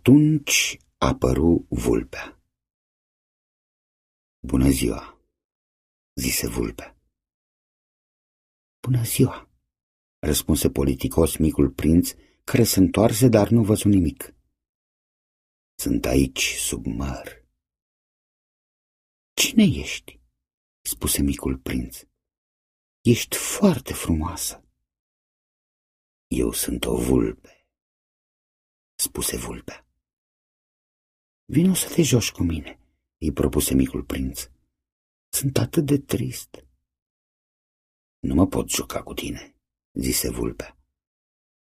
Atunci apăru vulpea. Bună ziua, zise vulpea. Bună ziua, răspunse politicos micul prinț, care se întoarse, dar nu văzu nimic. Sunt aici sub măr. Cine ești? spuse micul prinț. Ești foarte frumoasă. Eu sunt o vulpe, spuse vulpea. Vino să te joci cu mine, îi propuse micul prinț. Sunt atât de trist. Nu mă pot juca cu tine, zise vulpea.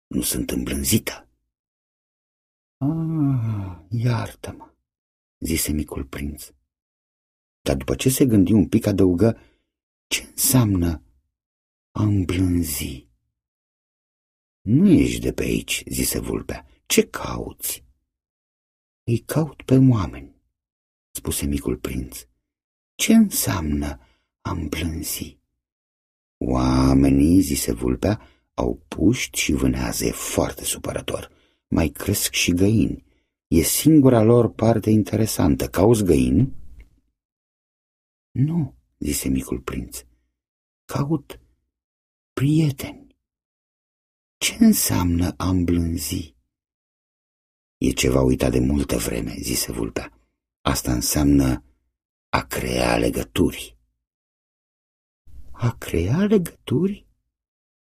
Nu sunt îmblânzită. Ah, iartă-mă, zise micul prinț. Dar după ce se gândi un pic, adăugă, ce înseamnă a îmblânzi? Nu ești de pe aici, zise vulpea. Ce cauți? Îi caut pe oameni, spuse micul prinț. Ce înseamnă a îmblânzi? Oamenii, zise vulpea, au puști și vânează, e foarte supărător. Mai cresc și găini. E singura lor parte interesantă. Cauți găini? Nu, zise micul prinț. Caut prieteni. Ce înseamnă a îmblânzi? E ceva uitat de multă vreme, zise vulpea. Asta înseamnă a crea legături. A crea legături?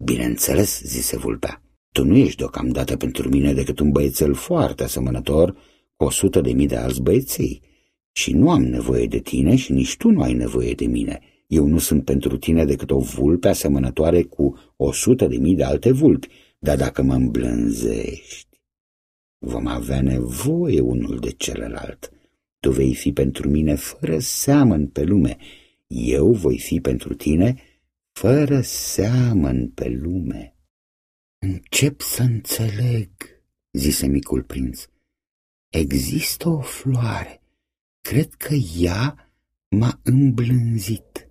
Bineînțeles, zise vulpea. Tu nu ești deocamdată pentru mine decât un băiețel foarte asemănător cu o sută de mii de alți băieței. Și nu am nevoie de tine și nici tu nu ai nevoie de mine. Eu nu sunt pentru tine decât o vulpe asemănătoare cu o sută de mii de alte vulpi. Dar dacă mă îmblânzești, vom avea nevoie unul de celălalt. Tu vei fi pentru mine fără seamăn pe lume. Eu voi fi pentru tine fără seamăn pe lume. Încep să înțeleg, zise micul prinț. Există o floare. Cred că ea m-a îmblânzit.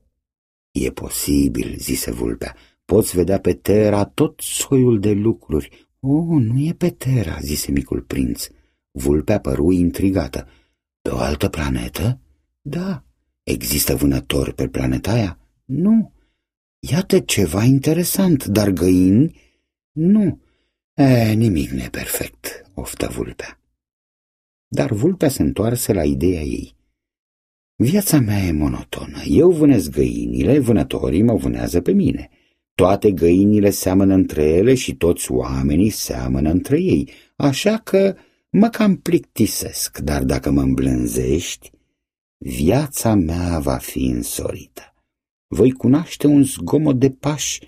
E posibil, zise vulpea. Poți vedea pe Terra tot soiul de lucruri. Oh, nu e pe Terra, zise micul prinț. Vulpea păru intrigată. Pe o altă planetă? Da. Există vânători pe planeta aia? Nu. Iată ceva interesant, dar găini? Nu. E, nimic nu e perfect, oftă vulpea. Dar vulpea se întoarse la ideea ei. Viața mea e monotonă. Eu vânez găinile, vânătorii mă vânează pe mine. Toate găinile seamănă între ele și toți oamenii seamănă între ei, așa că mă cam plictisesc, dar dacă mă îmblânzești, viața mea va fi însorită voi cunoaște un zgomot de pași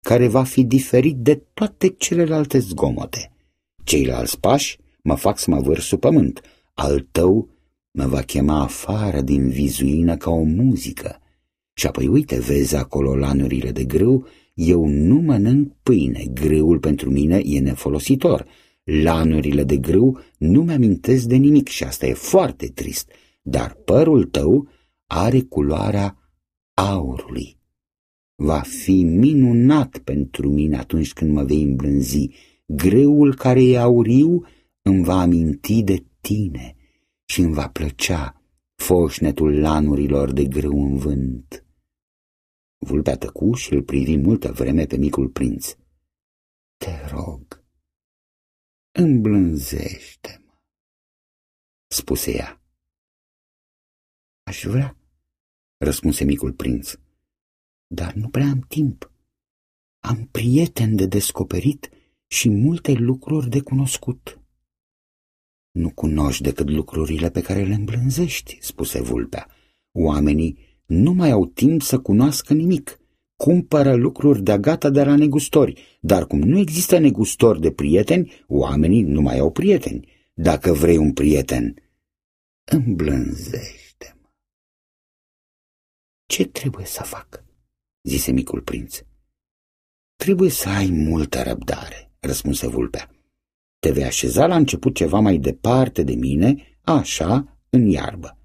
care va fi diferit de toate celelalte zgomote. Ceilalți pași mă fac să mă văr sub pământ, al tău mă va chema afară din vizuină ca o muzică. Și apoi uite, vezi acolo lanurile de grâu, eu nu mănânc pâine, grâul pentru mine e nefolositor. Lanurile de grâu nu mi-amintesc de nimic și asta e foarte trist, dar părul tău are culoarea aurului. Va fi minunat pentru mine atunci când mă vei îmblânzi. Greul care e auriu îmi va aminti de tine și îmi va plăcea foșnetul lanurilor de grâu în vânt. Vulpea tăcu și îl privi multă vreme pe micul prinț. Te rog, îmblânzește-mă, spuse ea. Aș vrea răspunse micul prinț. Dar nu prea am timp. Am prieteni de descoperit și multe lucruri de cunoscut. Nu cunoști decât lucrurile pe care le îmblânzești, spuse vulpea. Oamenii nu mai au timp să cunoască nimic. Cumpără lucruri de gata de la negustori, dar cum nu există negustori de prieteni, oamenii nu mai au prieteni. Dacă vrei un prieten, îmblânzești. Ce trebuie să fac? zise micul prinț. Trebuie să ai multă răbdare, răspunse vulpea. Te vei așeza la început ceva mai departe de mine, așa, în iarbă.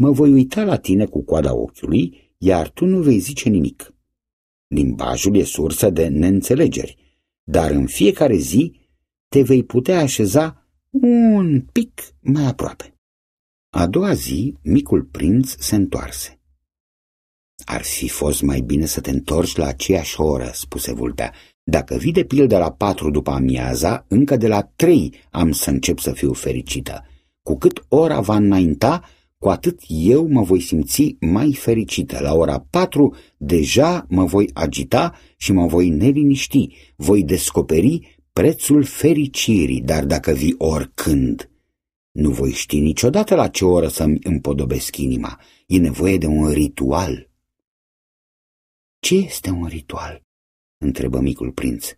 Mă voi uita la tine cu coada ochiului, iar tu nu vei zice nimic. Limbajul e sursă de neînțelegeri, dar în fiecare zi te vei putea așeza un pic mai aproape. A doua zi, micul prinț se întoarse. Ar fi fost mai bine să te întorci la aceeași oră, spuse vulpea. Dacă vii de pildă la patru după amiaza, încă de la trei am să încep să fiu fericită. Cu cât ora va înainta, cu atât eu mă voi simți mai fericită. La ora patru deja mă voi agita și mă voi neliniști. Voi descoperi prețul fericirii, dar dacă vii oricând, nu voi ști niciodată la ce oră să-mi împodobesc inima. E nevoie de un ritual. Ce este un ritual? întrebă micul prinț.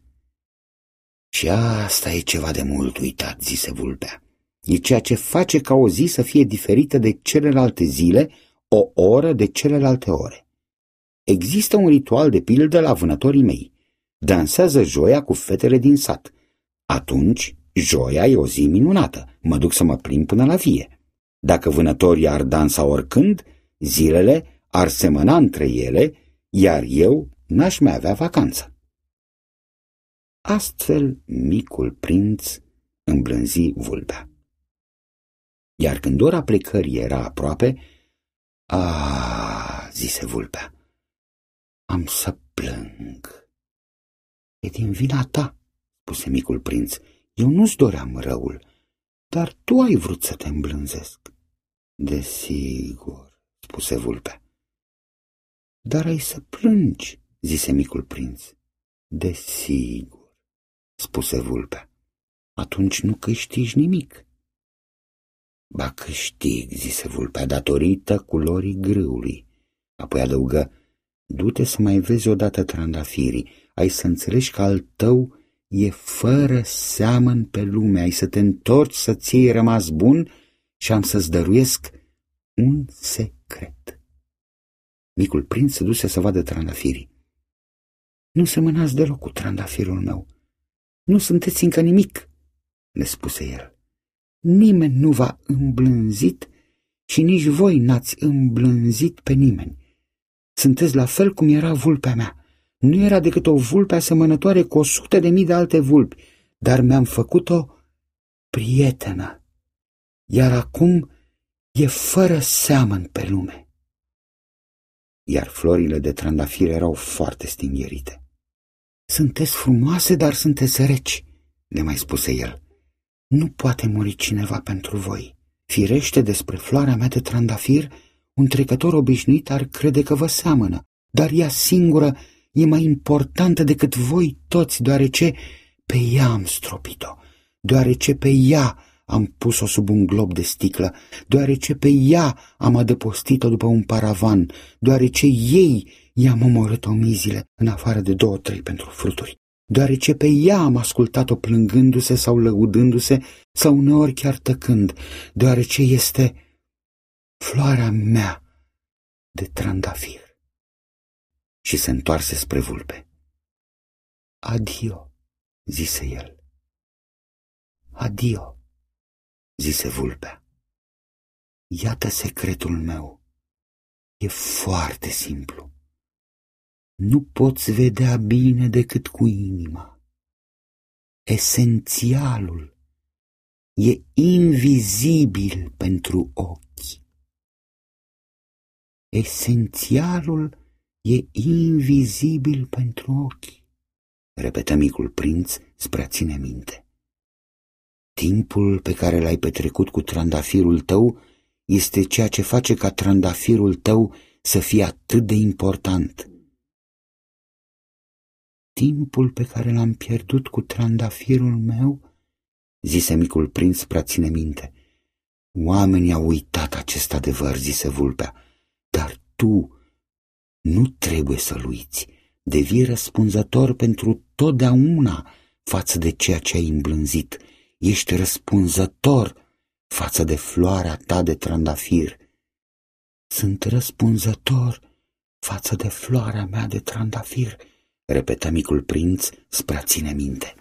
Și asta e ceva de mult uitat, zise vulpea. E ceea ce face ca o zi să fie diferită de celelalte zile, o oră de celelalte ore. Există un ritual de pildă la vânătorii mei. Dansează joia cu fetele din sat. Atunci, joia e o zi minunată. Mă duc să mă plimb până la vie. Dacă vânătorii ar dansa oricând, zilele ar semăna între ele, iar eu n-aș mai avea vacanță. Astfel, micul prinț îmblânzi vulpea. Iar când ora plecării era aproape, a, zise vulpea, am să plâng. E din vina ta, spuse micul prinț. Eu nu-ți doream răul, dar tu ai vrut să te îmblânzesc. Desigur, spuse vulpea. Dar ai să plângi, zise micul prinț. Desigur, spuse vulpea. Atunci nu câștigi nimic. Ba câștig, zise vulpea, datorită culorii grâului. Apoi adăugă, du-te să mai vezi odată trandafirii, ai să înțelegi că al tău e fără seamăn pe lume, ai să te întorci să ții rămas bun și am să-ți dăruiesc un secret. Micul prinț se duse să vadă trandafirii. Nu semănați deloc cu trandafirul meu. Nu sunteți încă nimic, le spuse el. Nimeni nu v-a îmblânzit și nici voi n-ați îmblânzit pe nimeni. Sunteți la fel cum era vulpea mea. Nu era decât o vulpe asemănătoare cu o sută de mii de alte vulpi, dar mi-am făcut-o prietenă. Iar acum e fără seamăn pe lume. Iar florile de trandafir erau foarte stingherite. Sunteți frumoase, dar sunteți reci, le mai spuse el. Nu poate muri cineva pentru voi. Firește despre floarea mea de trandafir, un trecător obișnuit ar crede că vă seamănă, dar ea singură e mai importantă decât voi toți, deoarece pe ea am stropit-o, deoarece pe ea am pus-o sub un glob de sticlă, deoarece pe ea am adăpostit-o după un paravan, deoarece ei i-am omorât omizile, în afară de două-trei pentru fruturi, deoarece pe ea am ascultat-o plângându-se sau lăudându-se, sau uneori chiar tăcând, deoarece este floarea mea de trandafir și se întoarse spre vulpe. Adio, zise el. Adio, zise vulpea. Iată secretul meu. E foarte simplu. Nu poți vedea bine decât cu inima. Esențialul e invizibil pentru ochi. Esențialul e invizibil pentru ochi, repetă micul prinț spre a ține minte. Timpul pe care l-ai petrecut cu trandafirul tău este ceea ce face ca trandafirul tău să fie atât de important. Timpul pe care l-am pierdut cu trandafirul meu, zise micul prinț spre a ține minte. Oamenii au uitat acest adevăr, zise vulpea, dar tu, nu trebuie să-l uiți. Devii răspunzător pentru totdeauna față de ceea ce ai îmblânzit. Ești răspunzător față de floarea ta de trandafir. Sunt răspunzător față de floarea mea de trandafir, repetă micul prinț spre a ține minte.